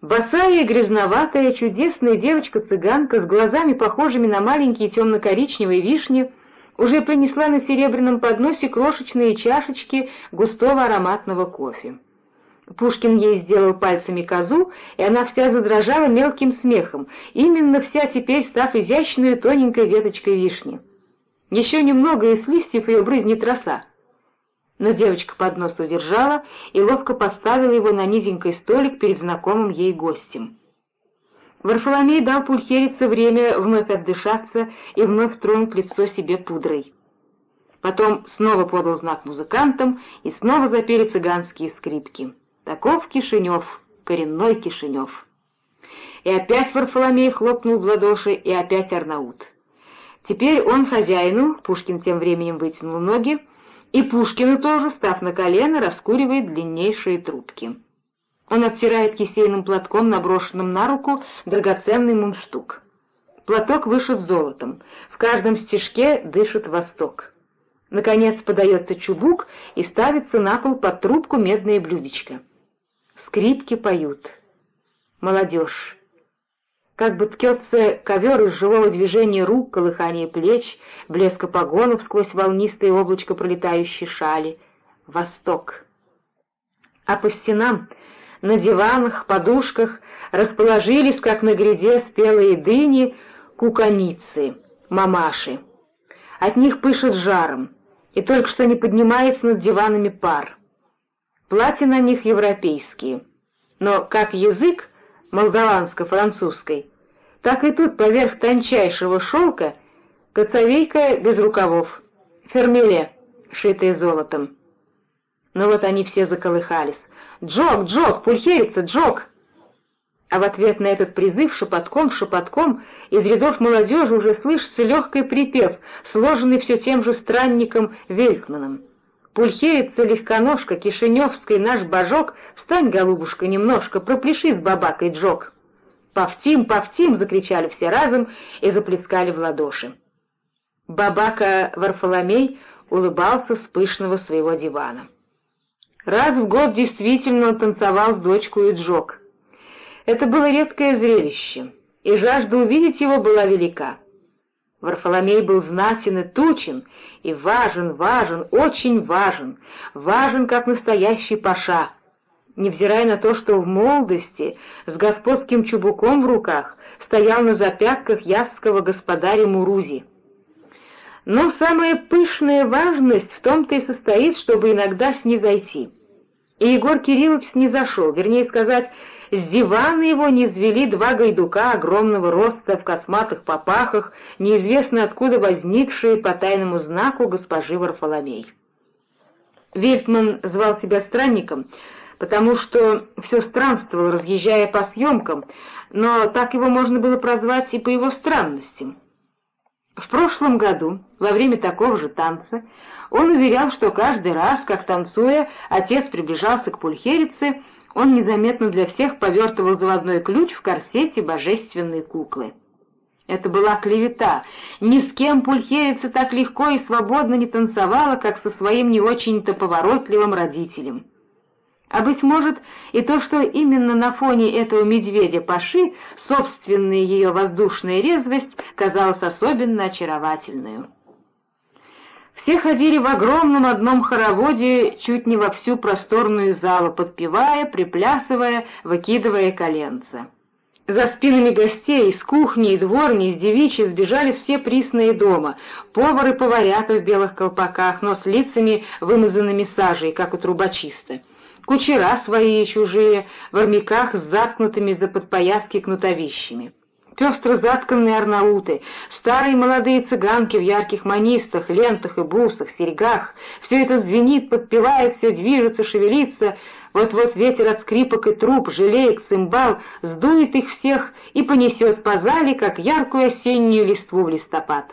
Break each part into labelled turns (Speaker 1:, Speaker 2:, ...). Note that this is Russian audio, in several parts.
Speaker 1: Босая и грязноватая, чудесная девочка-цыганка с глазами, похожими на маленькие темно-коричневые вишни, уже принесла на серебряном подносе крошечные чашечки густого ароматного кофе. Пушкин ей сделал пальцами козу, и она вся задрожала мелким смехом, именно вся теперь став изящной тоненькой веточкой вишни. Еще немного, и с листьев ее брызнет роса. Но девочка поднос удержала и ловко поставила его на низенький столик перед знакомым ей гостем. Варфоломей дал пульхерице время вновь отдышаться и вновь тронуть лицо себе пудрой. Потом снова подал знак музыкантам, и снова запели цыганские скрипки. Таков Кишинев, коренной Кишинев. И опять Варфоломей хлопнул в ладоши, и опять Арнаут. Теперь он хозяину, Пушкин тем временем вытянул ноги, и Пушкину тоже, став на колено, раскуривает длиннейшие трубки. Он оттирает кисейным платком, наброшенным на руку, драгоценный мундштук. Платок вышит золотом, в каждом стежке дышит восток. Наконец подается чубук и ставится на пол под трубку медное блюдечко. Скрипки поют. Молодежь. Как бы ткется ковер из живого движения рук, колыхания плеч, блеска погонов сквозь волнистое облачко пролетающей шали. Восток. А по стенам, на диванах, подушках расположились, как на гряде спелые дыни, куканицы, мамаши. От них пышет жаром, и только что не поднимается над диванами пар. Платья на них европейские, но как язык молдаванско-французской, так и тут поверх тончайшего шелка коцовейка без рукавов, фермеле, шитая золотом. Но вот они все заколыхались. «Джок, Джок, пульхерица, Джок!» А в ответ на этот призыв шепотком-шепотком из рядов молодежи уже слышится легкий припев, сложенный все тем же странником Вельхманом. Пульхерица легконожка, кишиневской наш божок, встань, голубушка, немножко, пропляши с бабакой джок. «Пафтим, пафтим!» — закричали все разом и заплескали в ладоши. Бабака Варфоломей улыбался с пышного своего дивана. Раз в год действительно танцевал с дочкой Джок. Это было редкое зрелище, и жажда увидеть его была велика. Варфоломей был знатен и тучен, и важен, важен, очень важен, важен, как настоящий паша, невзирая на то, что в молодости с господским чубуком в руках стоял на запятках ясского господаря Мурузи. Но самая пышная важность в том-то и состоит, чтобы иногда снизойти. И Егор Кириллович снизошел, вернее сказать, с дивана его не звели два гайдука огромного роста в косматых попахах, неизвестно откуда возникшие по тайному знаку госпожи Варфоломей. Вельтман звал себя странником, потому что все странствовал, разъезжая по съемкам, но так его можно было прозвать и по его странностям. В прошлом году, во время такого же танца, он уверял, что каждый раз, как танцуя, отец приближался к пульхерице, он незаметно для всех повертывал заводной ключ в корсете божественной куклы. Это была клевета. Ни с кем пульхерица так легко и свободно не танцевала, как со своим не очень-то поворотливым родителем. А быть может, и то, что именно на фоне этого медведя Паши собственная ее воздушная резвость казалась особенно очаровательной. Все ходили в огромном одном хороводе чуть не во всю просторную залу, подпевая, приплясывая, выкидывая коленца. За спинами гостей из кухни и дворни, из девичьи сбежали все присные дома, повары поварята в белых колпаках, но с лицами, вымазанными сажей, как у трубочиста. Кучера свои и чужие, в армяках с заткнутыми за подпояски кнутовищами пестро затканные арнауты, старые молодые цыганки в ярких манистах, лентах и бусах, серьгах. Все это звенит, подпевает, все движется, шевелится. Вот-вот ветер от скрипок и труб, жалеек, цимбал сдует их всех и понесет по зале, как яркую осеннюю листву в листопад.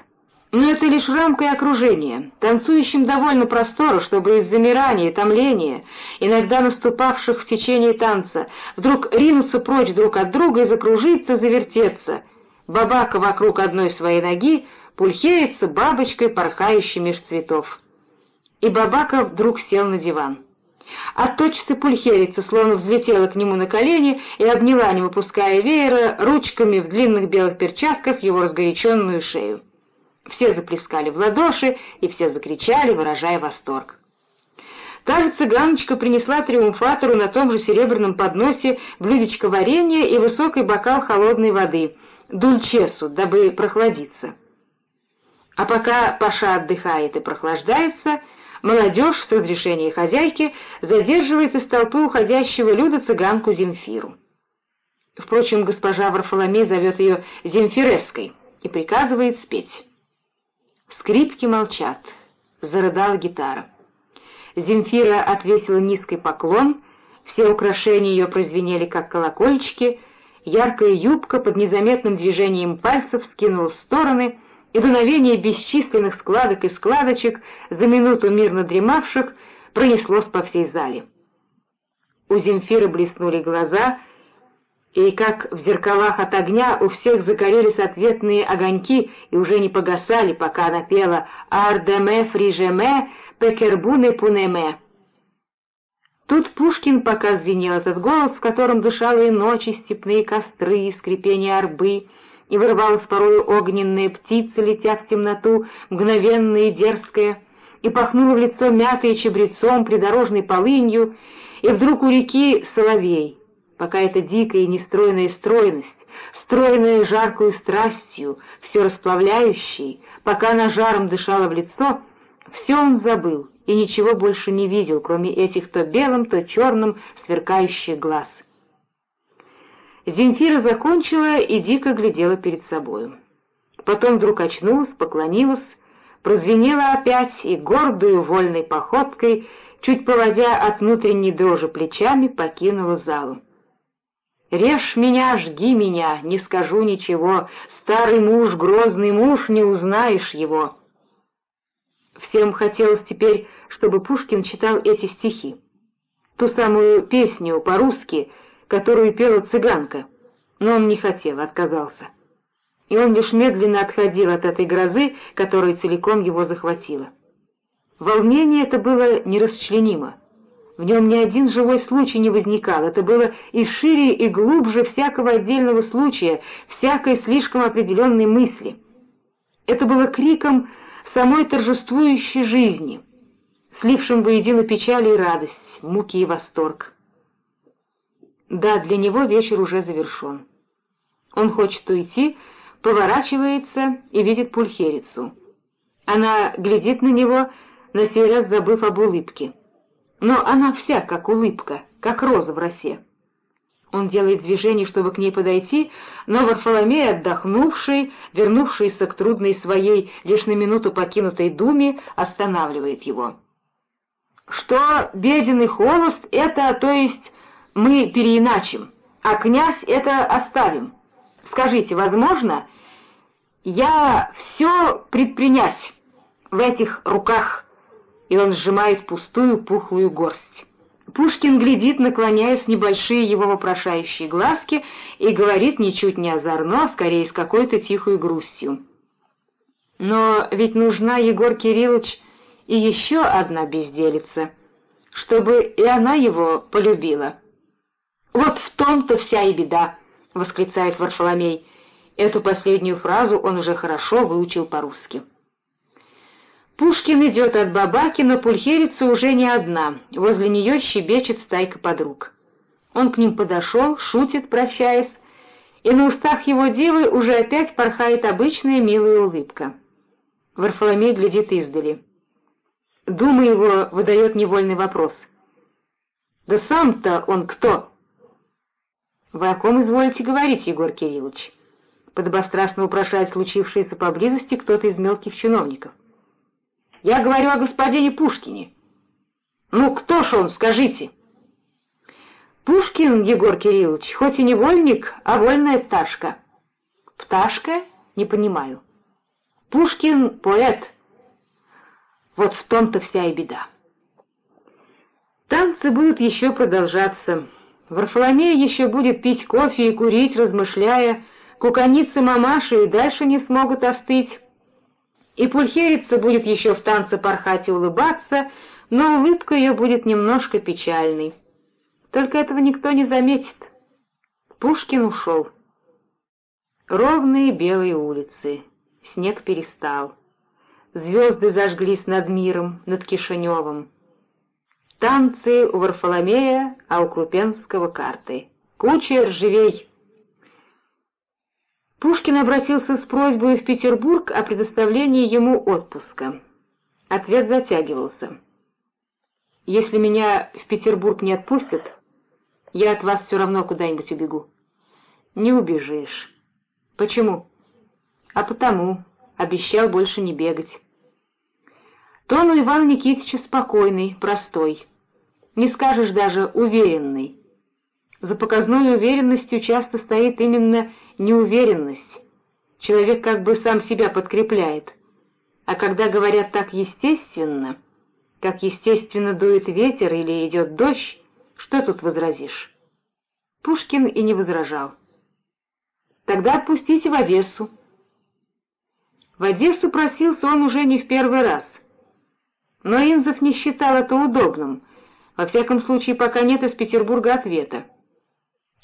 Speaker 1: Но это лишь рамка и окружение. Танцующим довольно простора, чтобы из замирания, томления, иногда наступавших в течение танца, вдруг ринуться прочь друг от друга и закружиться, завертеться. Бабака вокруг одной своей ноги пульхерится бабочкой, порхающей меж цветов. И Бабака вдруг сел на диван. А тотчас пульхерица словно взлетела к нему на колени и обняла, не выпуская веера, ручками в длинных белых перчатках его разгоряченную шею. Все заплескали в ладоши, и все закричали, выражая восторг. Та же цыганочка принесла триумфатору на том же серебряном подносе блюдечко варенья и высокий бокал холодной воды, дульчесу, дабы прохладиться. А пока Паша отдыхает и прохлаждается, молодежь с разрешения хозяйки задерживает из толпы уходящего люда цыганку Земфиру. Впрочем, госпожа Варфоломей зовет ее Земфиревской и приказывает спеть. Скрипки молчат, зарыдала гитара. Земфира отвесила низкий поклон, все украшения ее прозвенели, как колокольчики, яркая юбка под незаметным движением пальцев скинула в стороны, и дуновение бесчисленных складок и складочек, за минуту мирно дремавших, пронеслось по всей зале. У Земфиры блеснули глаза, и, как в зеркалах от огня, у всех загорелись ответные огоньки и уже не погасали, пока она пела «Ардеме фрижеме Пекербуне Пунеме. Тут Пушкин пока звенел этот голос, в котором дышала и ночи, степные костры, и скрипение арбы, и вырывалась порою огненная птица, летя в темноту, мгновенная и дерзкая, и пахнула в лицо мятой чебрецом, придорожной полынью, и вдруг у реки соловей, пока эта дикая и нестройная стройность, стройная жаркую страстью, все расплавляющей, пока она жаром дышала в лицо — все он забыл и ничего больше не видел, кроме этих то белым, то черным сверкающих глаз. Земфира закончила и дико глядела перед собою. Потом вдруг очнулась, поклонилась, прозвенела опять и гордую вольной походкой, чуть поводя от внутренней дрожи плечами, покинула залу. «Режь меня, жги меня, не скажу ничего, старый муж, грозный муж, не узнаешь его». Всем хотелось теперь, чтобы Пушкин читал эти стихи. Ту самую песню по-русски, которую пела цыганка. Но он не хотел, отказался. И он лишь медленно отходил от этой грозы, которая целиком его захватила. Волнение это было нерасчленимо. В нем ни один живой случай не возникал, это было и шире, и глубже всякого отдельного случая, всякой слишком определенной мысли. Это было криком самой торжествующей жизни, слившим воедино печаль и радость, муки и восторг. Да, для него вечер уже завершен. Он хочет уйти, поворачивается и видит пульхерицу. Она глядит на него, на сей раз забыв об улыбке. Но она вся как улыбка, как роза в росе. Он делает движение, чтобы к ней подойти, но Варфоломей, отдохнувший, вернувшийся к трудной своей, лишь на минуту покинутой думе, останавливает его. Что беден и холост — это, то есть, мы переиначим, а князь — это оставим. Скажите, возможно, я все предпринять в этих руках, и он сжимает пустую пухлую горсть. Пушкин глядит, наклоняясь небольшие его вопрошающие глазки, и говорит ничуть не озорно, а скорее с какой-то тихой грустью. Но ведь нужна, Егор Кириллович, и еще одна безделица, чтобы и она его полюбила. «Вот в том-то вся и беда!» — восклицает Варфоломей. Эту последнюю фразу он уже хорошо выучил по-русски. Пушкин идет от бабаки, но пульхерица уже не одна, возле нее щебечет стайка подруг. Он к ним подошел, шутит, прощаясь, и на устах его девы уже опять порхает обычная милая улыбка. Варфоломей глядит издали. Дума его выдает невольный вопрос. «Да сам-то он кто?» «Вы о ком изволите говорить, Егор Кириллович?» Подобострастно упрошает случившееся поблизости кто-то из мелких чиновников. Я говорю о господине Пушкине. Ну, кто ж он, скажите? Пушкин, Егор Кириллович, хоть и не вольник, а вольная пташка. Пташка? Не понимаю. Пушкин — поэт. Вот в том-то вся и беда. Танцы будут еще продолжаться. Варфоломей еще будет пить кофе и курить, размышляя. Куканицы мамаши и дальше не смогут остыть. И пульхерица будет еще в танце порхать и улыбаться, но улыбка ее будет немножко печальной. Только этого никто не заметит. Пушкин ушел. Ровные белые улицы. Снег перестал. Звезды зажглись над миром, над Кишиневым. Танцы у Варфоломея, а у Крупенского карты. Куча ржавей. Пушкин обратился с просьбой в Петербург о предоставлении ему отпуска. Ответ затягивался. «Если меня в Петербург не отпустят, я от вас все равно куда-нибудь убегу». «Не убежишь». «Почему?» «А потому. Обещал больше не бегать». Тон у Ивана Никитича спокойный, простой. Не скажешь даже уверенный. За показной уверенностью часто стоит именно неуверенность. Человек как бы сам себя подкрепляет. А когда говорят так естественно, как естественно дует ветер или идет дождь, что тут возразишь? Пушкин и не возражал. Тогда отпустите в Одессу. В Одессу просился он уже не в первый раз. Но Инзов не считал это удобным, во всяком случае, пока нет из Петербурга ответа.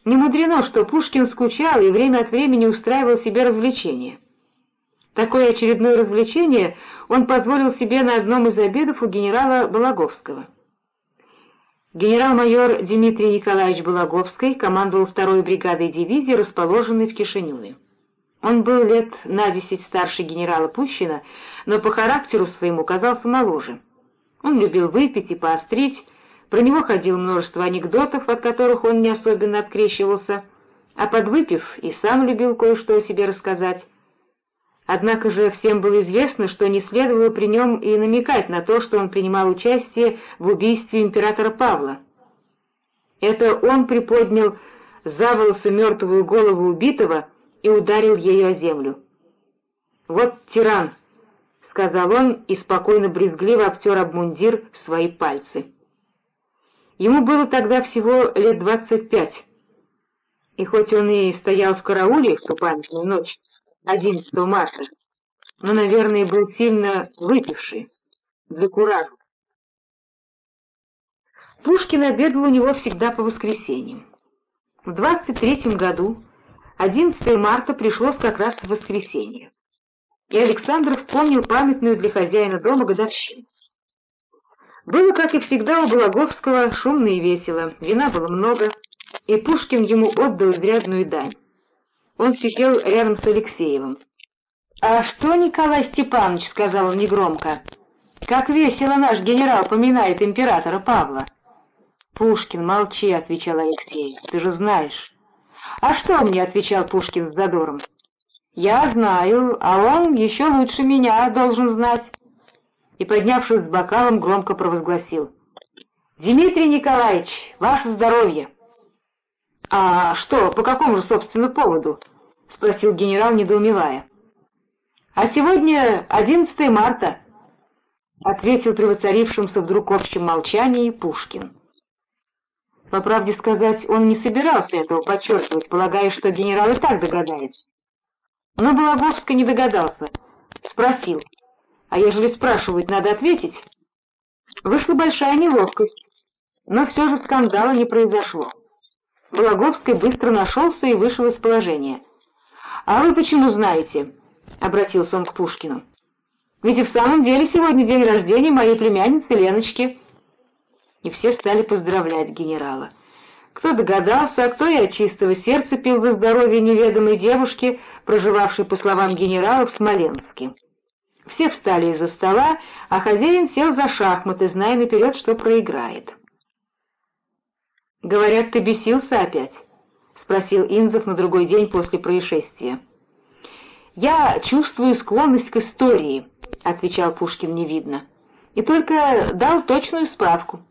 Speaker 1: Не мудрено, что Пушкин скучал и время от времени устраивал себе развлечения. Такое очередное развлечение он позволил себе на одном из обедов у генерала Балаговского. Генерал-майор Дмитрий Николаевич Балаговский командовал второй бригадой дивизии, расположенной в Кишиневе. Он был лет на десять старше генерала Пущина, но по характеру своему казался моложе. Он любил выпить и поострить, про него ходило множество анекдотов, от которых он не особенно открещивался, а подвыпив и сам любил кое-что о себе рассказать. Однако же всем было известно, что не следовало при нем и намекать на то, что он принимал участие в убийстве императора Павла. Это он приподнял за волосы мертвую голову убитого и ударил ею о землю. «Вот тиран!» — сказал он и спокойно брезгливо обтер об мундир свои пальцы. Ему было тогда всего лет двадцать пять, и хоть он и стоял в карауле в ту памятную ночь, 11 марта, но, наверное, был сильно выпивший, куража. Пушкин обедал у него всегда по воскресеньям. В двадцать третьем году, 11 марта, пришлось как раз в воскресенье, и Александр вспомнил памятную для хозяина дома годовщину. Было, как и всегда, у Благовского шумно и весело, вина было много, и Пушкин ему отдал изрядную дань. Он сидел рядом с Алексеевым. «А что, Николай Степанович?» — сказал он негромко. «Как весело наш генерал поминает императора Павла». «Пушкин, молчи», — отвечал Алексей, — «ты же знаешь». «А что мне?» — отвечал Пушкин с задором. «Я знаю, а он еще лучше меня должен знать» и, поднявшись с бокалом, громко провозгласил. «Дмитрий Николаевич, ваше здоровье!» «А что, по какому же, собственно, поводу?» — спросил генерал, недоумевая. «А сегодня 11 марта», — ответил при воцарившемся вдруг общем молчании Пушкин. По правде сказать, он не собирался этого подчеркивать, полагая, что генерал и так догадается. Но Балаговский не догадался, спросил — а ежели спрашивают, надо ответить. Вышла большая неловкость, но все же скандала не произошло. Благовский быстро нашелся и вышел из положения. «А вы почему знаете?» — обратился он к Пушкину. «Ведь и в самом деле сегодня день рождения моей племянницы Леночки». И все стали поздравлять генерала. Кто догадался, а кто и от чистого сердца пил за здоровье неведомой девушки, проживавшей, по словам генерала, в Смоленске. Все встали из-за стола, а хозяин сел за шахматы, зная наперед, что проиграет. «Говорят, ты бесился опять?» — спросил Инзов на другой день после происшествия. «Я чувствую склонность к истории», — отвечал Пушкин невидно, — «и только дал точную справку».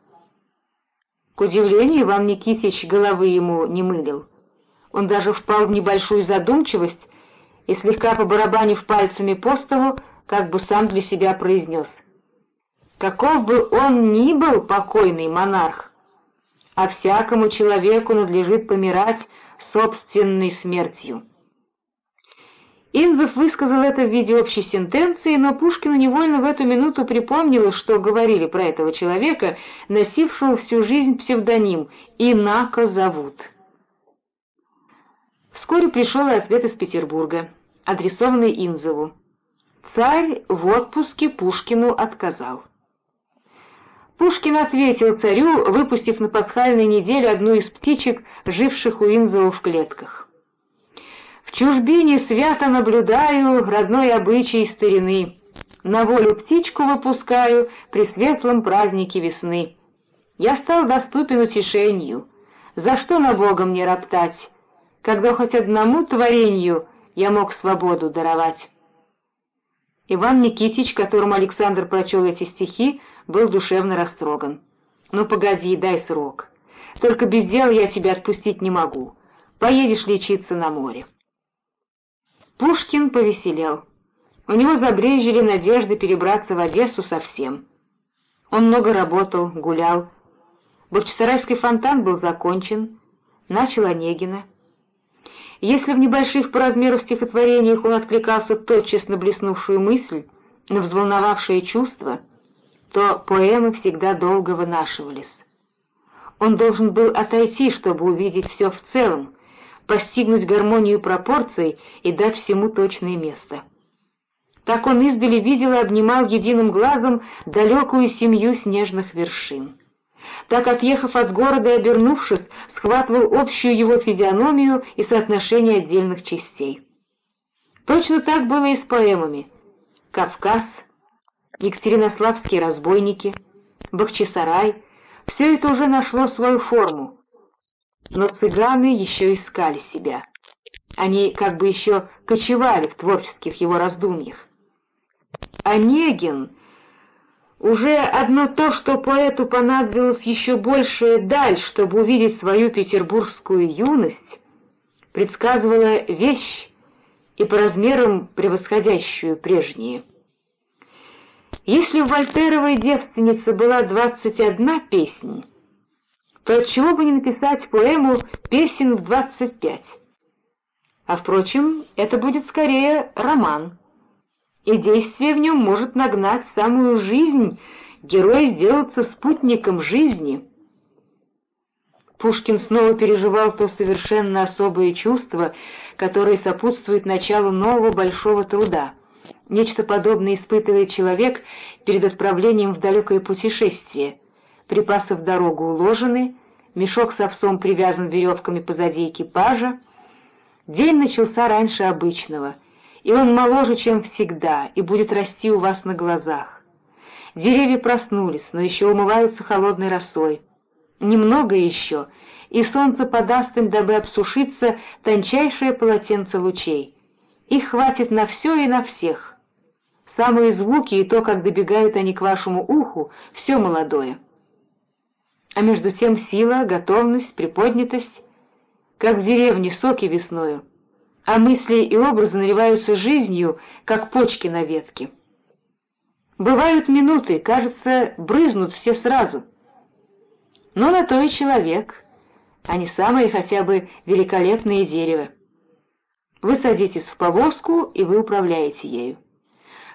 Speaker 1: К удивлению, Иван Никитич головы ему не мылил. Он даже впал в небольшую задумчивость и, слегка побарабанив пальцами по столу, как бы сам для себя произнес. Каков бы он ни был покойный монарх, а всякому человеку надлежит помирать собственной смертью. Инзов высказал это в виде общей сентенции, но Пушкину невольно в эту минуту припомнилось, что говорили про этого человека, носившего всю жизнь псевдоним «Инако зовут». Вскоре пришел ответ из Петербурга, адресованный Инзову. Царь в отпуске Пушкину отказал. Пушкин ответил царю, выпустив на пасхальной неделе одну из птичек, живших у Инзова в клетках. В чужбине свято наблюдаю родной обычай старины. На волю птичку выпускаю при светлом празднике весны. Я стал доступен утешению. За что на Бога мне роптать, когда хоть одному творению я мог свободу даровать? Иван Никитич, которому Александр прочел эти стихи, был душевно растроган. «Ну, погоди, дай срок. Только без дела я тебя отпустить не могу. Поедешь лечиться на море». Пушкин повеселел. У него забрежили надежды перебраться в Одессу совсем. Он много работал, гулял. Бахчисарайский фонтан был закончен, начал Онегина. Если в небольших по размеру стихотворениях он откликался тотчас на блеснувшую мысль, на взволновавшее чувство, то поэмы всегда долго вынашивались. Он должен был отойти, чтобы увидеть все в целом, постигнуть гармонию пропорций и дать всему точное место. Так он издали видел и обнимал единым глазом далекую семью снежных вершин. Так, отъехав от города и обернувшись, схватывал общую его физиономию и соотношение отдельных частей. Точно так было и с поэмами. Кавказ, Екатеринославские разбойники, Бахчисарай — все это уже нашло свою форму, но цыганы еще искали себя. Они как бы еще кочевали в творческих его раздумьях. Онегин уже одно то, что поэту понадобилось еще большая даль, чтобы увидеть свою петербургскую юность, предсказывала вещь и по размерам превосходящую прежние. Если у Вольтеровой девственницы была двадцать одна песня, то отчего бы не написать поэму «Песен в двадцать пять»? А, впрочем, это будет скорее роман, и действие в нем может нагнать самую жизнь, герой сделаться спутником жизни. Пушкин снова переживал то совершенно особое чувство, которое сопутствует началу нового большого труда. Нечто подобное испытывает человек перед отправлением в далекое путешествие — припасы в дорогу уложены, мешок с овсом привязан веревками позади экипажа. День начался раньше обычного, и он моложе, чем всегда, и будет расти у вас на глазах. Деревья проснулись, но еще умываются холодной росой. Немного еще, и солнце подаст им, дабы обсушиться, тончайшее полотенце лучей. Их хватит на все и на всех. Самые звуки и то, как добегают они к вашему уху, все молодое а между тем сила, готовность, приподнятость, как в деревне соки весною, а мысли и образы наливаются жизнью, как почки на ветке. Бывают минуты, кажется, брызнут все сразу. Но на то и человек, а не самые хотя бы великолепные дерево. Вы садитесь в повозку, и вы управляете ею.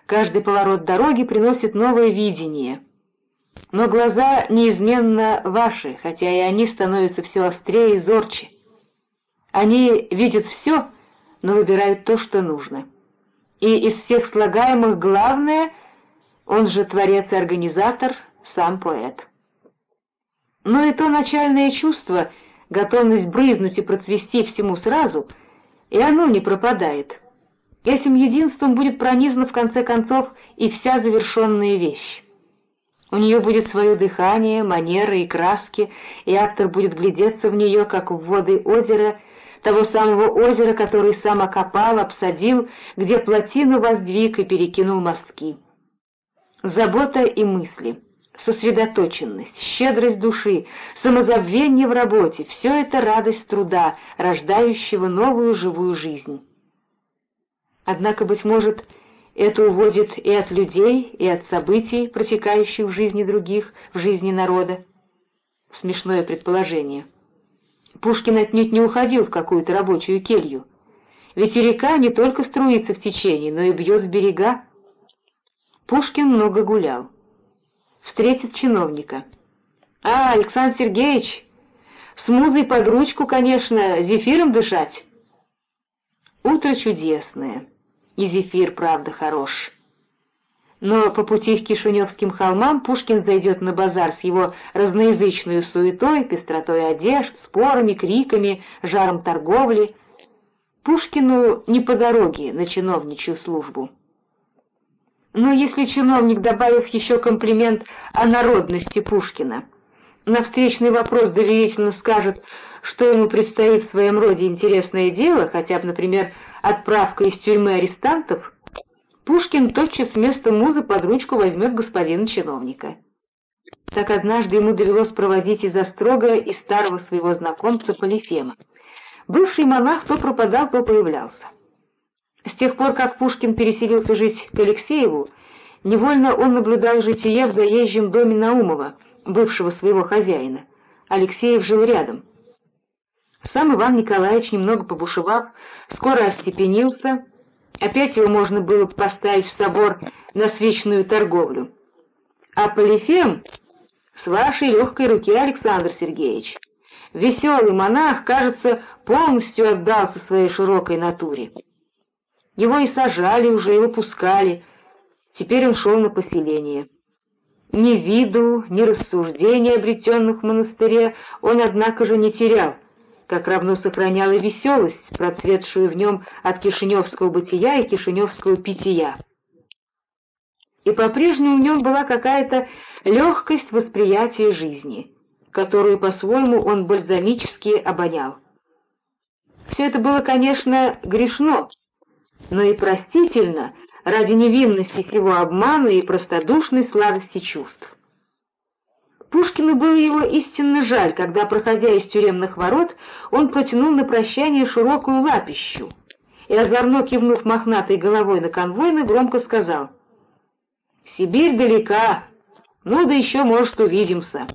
Speaker 1: Каждый поворот дороги приносит новое видение — но глаза неизменно ваши, хотя и они становятся все острее и зорче. Они видят все, но выбирают то, что нужно. И из всех слагаемых главное, он же творец и организатор, сам поэт. Но и то начальное чувство, готовность брызнуть и процвести всему сразу, и оно не пропадает. Этим единством будет пронизана в конце концов и вся завершенная вещь. У нее будет свое дыхание, манеры и краски, и автор будет глядеться в нее, как в воды озера, того самого озера, который сам окопал, обсадил, где плотину воздвиг и перекинул мостки. Забота и мысли, сосредоточенность, щедрость души, самозабвение в работе — все это радость труда, рождающего новую живую жизнь. Однако, быть может, это уводит и от людей, и от событий, протекающих в жизни других, в жизни народа. Смешное предположение. Пушкин отнюдь не уходил в какую-то рабочую келью. ведь река не только струится в течение, но и бьет в берега. Пушкин много гулял. Встретит чиновника. «А, Александр Сергеевич, с музой под ручку, конечно, зефиром дышать». Утро чудесное, и зефир, правда, хорош. Но по пути к Кишиневским холмам Пушкин зайдет на базар с его разноязычной суетой, пестротой одежд, спорами, криками, жаром торговли. Пушкину не по дороге на чиновничью службу. Но если чиновник, добавив еще комплимент о народности Пушкина, на встречный вопрос доверительно скажет, что ему предстоит в своем роде интересное дело, хотя бы, например, отправка из тюрьмы арестантов, Пушкин тотчас вместо музы под ручку возьмет господина чиновника. Так однажды ему довелось проводить из-за строга и старого своего знакомца Полифема. Бывший монах то пропадал, то появлялся. С тех пор, как Пушкин переселился жить к Алексееву, невольно он наблюдал житие в заезжем доме Наумова, бывшего своего хозяина. Алексеев жил рядом. Сам Иван Николаевич, немного побушевав, скоро остепенился, Опять его можно было поставить в собор на свечную торговлю. А Полифем с вашей легкой руки, Александр Сергеевич. Веселый монах, кажется, полностью отдался своей широкой натуре. Его и сажали уже, и выпускали. Теперь он шел на поселение. Ни виду, ни рассуждений, обретенных в монастыре, он, однако же, не терял как равно сохраняла веселость, процветшую в нем от кишиневского бытия и кишиневского питья. И по-прежнему в нем была какая-то легкость восприятия жизни, которую по-своему он бальзамически обонял. Все это было, конечно, грешно, но и простительно ради невинности его обмана и простодушной сладости чувств. Пушкину было его истинно жаль, когда, проходя из тюремных ворот, он протянул на прощание широкую лапищу и, озорно кивнув мохнатой головой на конвойно, громко сказал «Сибирь далека, ну да еще, может, увидимся».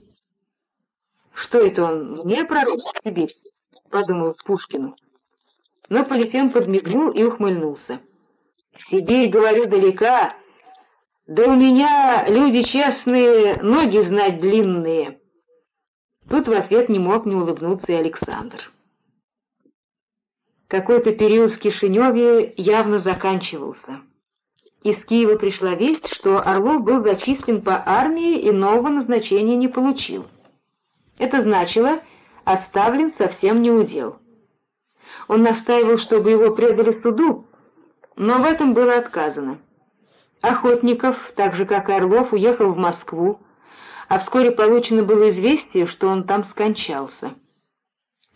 Speaker 1: «Что это он мне пророк Сибирь?» — подумал Пушкину. Но Полифем подмигнул и ухмыльнулся. «Сибирь, говорю, далека, да у меня, люди честные, ноги знать длинные. Тут в ответ не мог не улыбнуться и Александр. Какой-то период в Кишиневе явно заканчивался. Из Киева пришла весть, что Орлов был зачислен по армии и нового назначения не получил. Это значило, отставлен совсем не удел. Он настаивал, чтобы его предали суду, но в этом было отказано. Охотников, так же как и Орлов, уехал в Москву, а вскоре получено было известие, что он там скончался.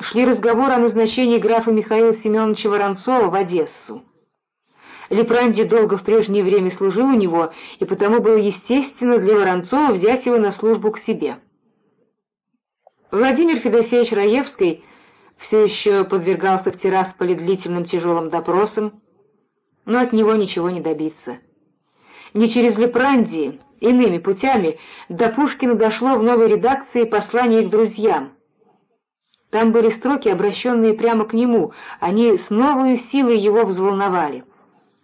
Speaker 1: Шли разговоры о назначении графа Михаила Семеновича Воронцова в Одессу. Лепранди долго в прежнее время служил у него, и потому было естественно для Воронцова взять его на службу к себе. Владимир Федосеевич Раевский все еще подвергался в Тирасполе длительным тяжелым допросам, но от него ничего не добиться не через Лепрандии, иными путями, до Пушкина дошло в новой редакции послание к друзьям. Там были строки, обращенные прямо к нему, они с новой силой его взволновали.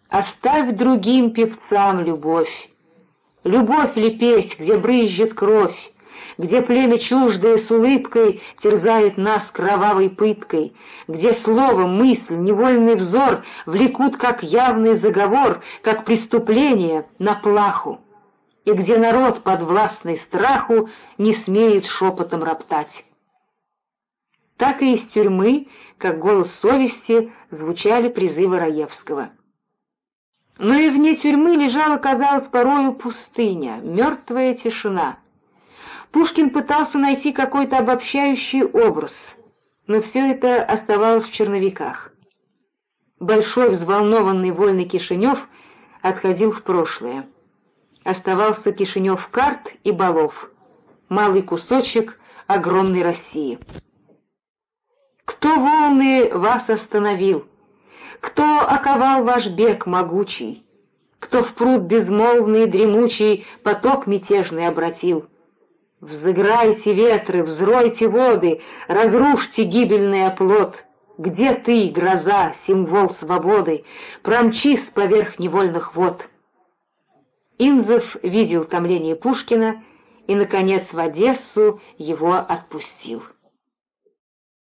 Speaker 1: «Оставь другим певцам любовь, любовь ли петь, где брызжет кровь, где племя чуждое с улыбкой терзает нас кровавой пыткой, где слово, мысль, невольный взор влекут как явный заговор, как преступление на плаху, и где народ, подвластный страху, не смеет шепотом роптать. Так и из тюрьмы, как голос совести, звучали призывы Раевского. Но и вне тюрьмы лежала, казалось, порою пустыня, мертвая тишина — Пушкин пытался найти какой-то обобщающий образ, но все это оставалось в черновиках. Большой взволнованный вольный Кишинев отходил в прошлое. Оставался Кишинев карт и балов, малый кусочек огромной России. Кто волны вас остановил? Кто оковал ваш бег могучий? Кто в пруд безмолвный и дремучий поток мятежный обратил? Взыграйте ветры, взройте воды, разрушьте гибельный оплот, Где ты, гроза, символ свободы, промчись поверх невольных вод? Инзов видел томление Пушкина и, наконец, в Одессу его отпустил.